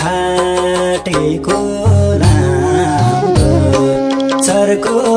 फाटेको राम्रो चर्को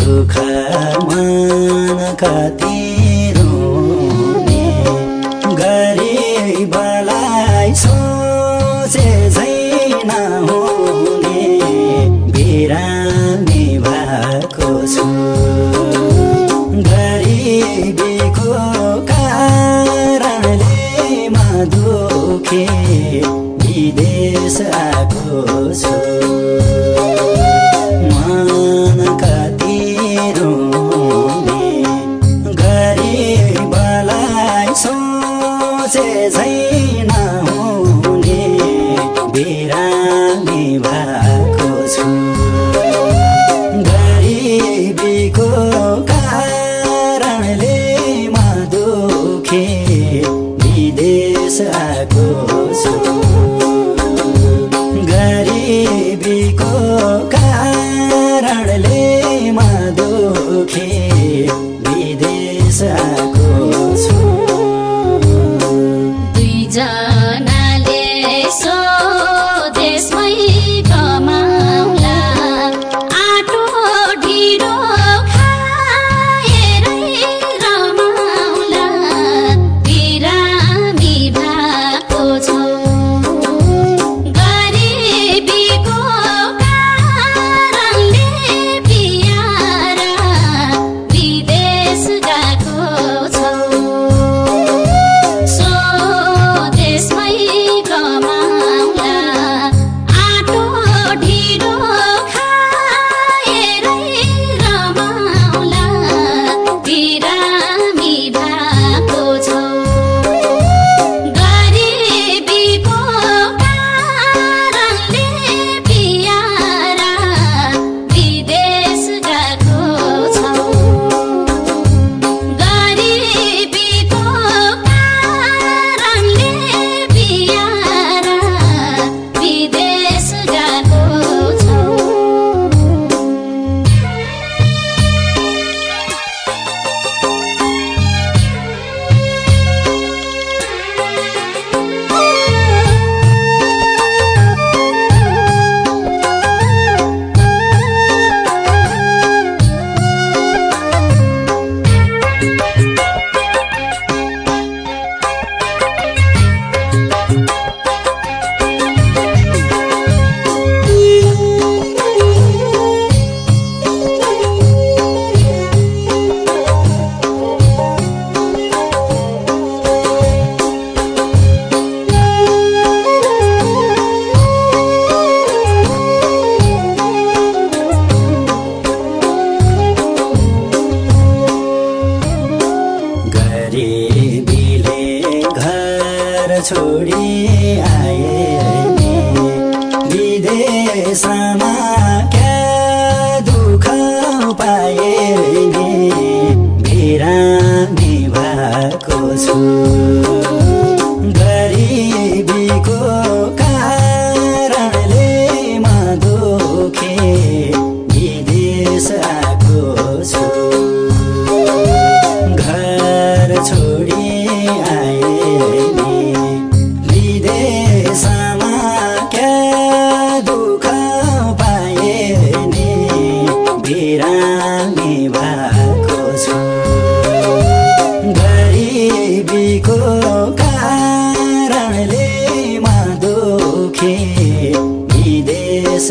दुःख मान कति गरिबलाई सोचे छैन हुने बिरामी भएको छु। गरिबीको कारणले म दुखे विदेश आएको छु। विदेशमा क्या दुःख पाएँ बिरामी भएको छु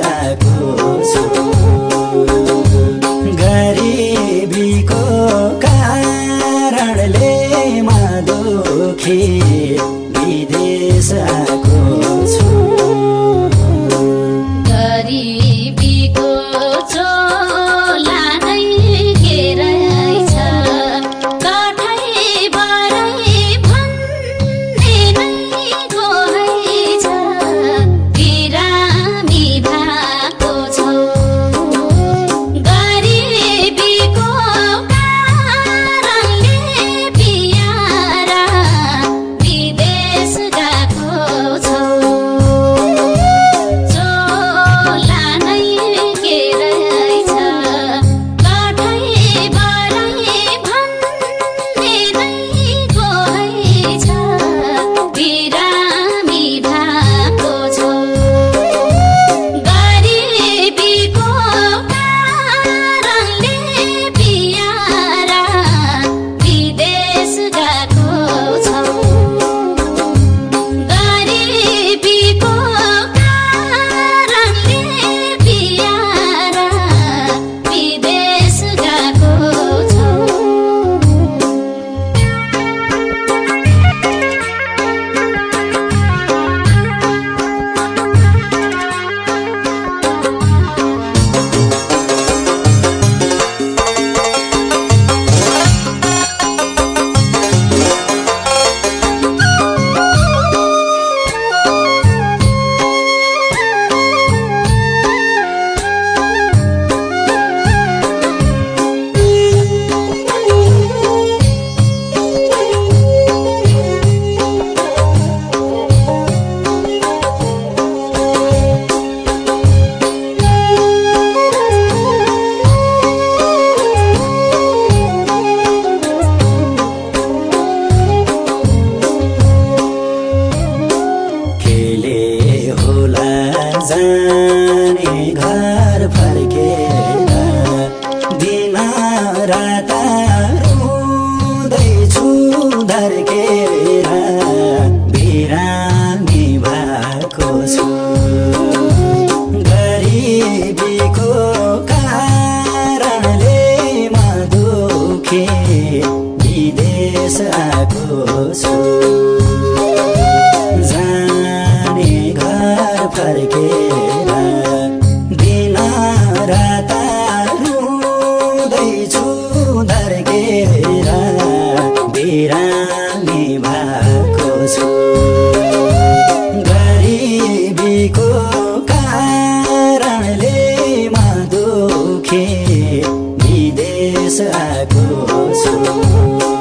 आएको राताउँदैछु धर्केर बिरामी भएको छु। गरिबीको कारणले म दुखी विदेश आएको छु। जाने घर फर्के Ooh.